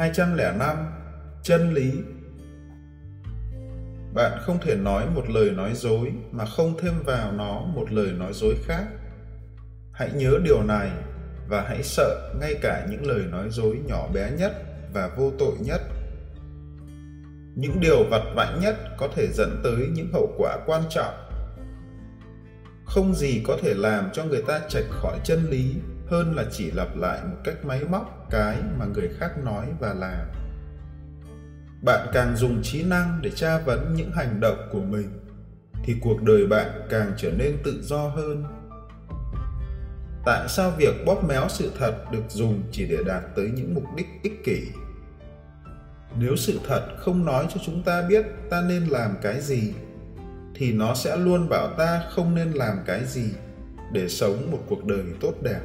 205 Chân lý Bạn không thể nói một lời nói dối mà không thêm vào nó một lời nói dối khác. Hãy nhớ điều này và hãy sợ ngay cả những lời nói dối nhỏ bé nhất và vô tội nhất. Những điều vặt vãnh nhất có thể dẫn tới những hậu quả quan trọng. Không gì có thể làm cho người ta chạch khỏi chân lý hơn là chỉ lặp lại một cách máy móc cái mà người khác nói và làm. Bạn càng dùng trí năng để tra vấn những hành động của mình, thì cuộc đời bạn càng trở nên tự do hơn. Tại sao việc bóp méo sự thật được dùng chỉ để đạt tới những mục đích ích kỷ? Nếu sự thật không nói cho chúng ta biết ta nên làm cái gì, thì nó sẽ luôn bảo ta không nên làm cái gì để sống một cuộc đời tốt đẹp.